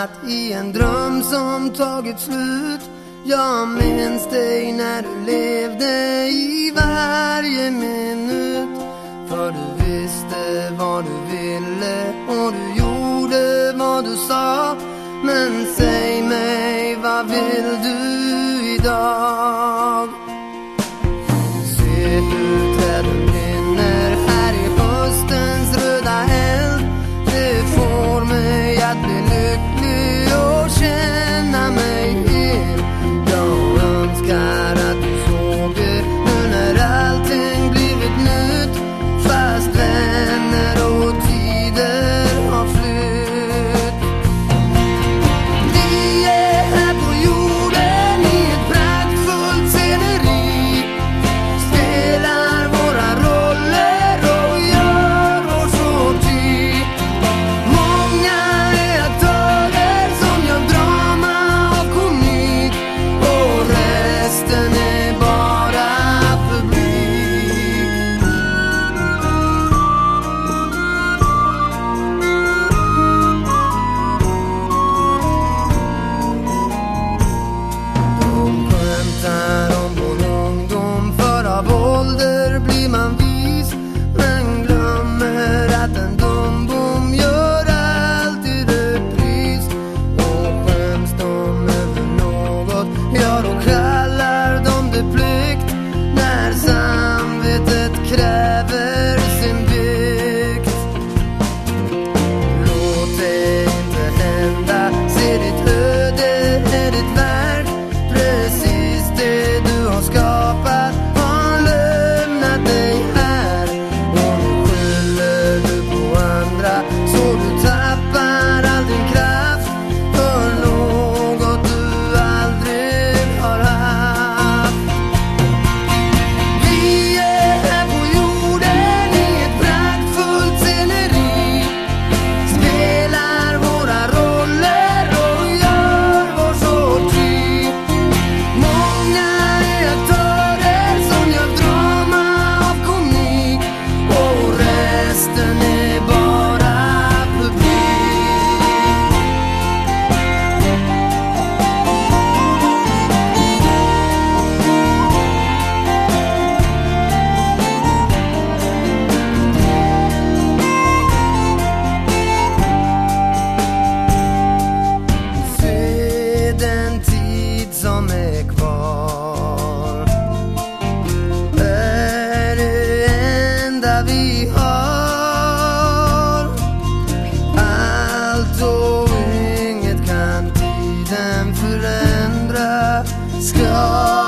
fastnat i en dröm som tagit slut. Jag minns dig när du levde i varje minut. För du visste vad du ville och du gjorde vad du sa. Men säg mig, vad vill du idag? vi har. Allt och inget kan tiden förändra. Ska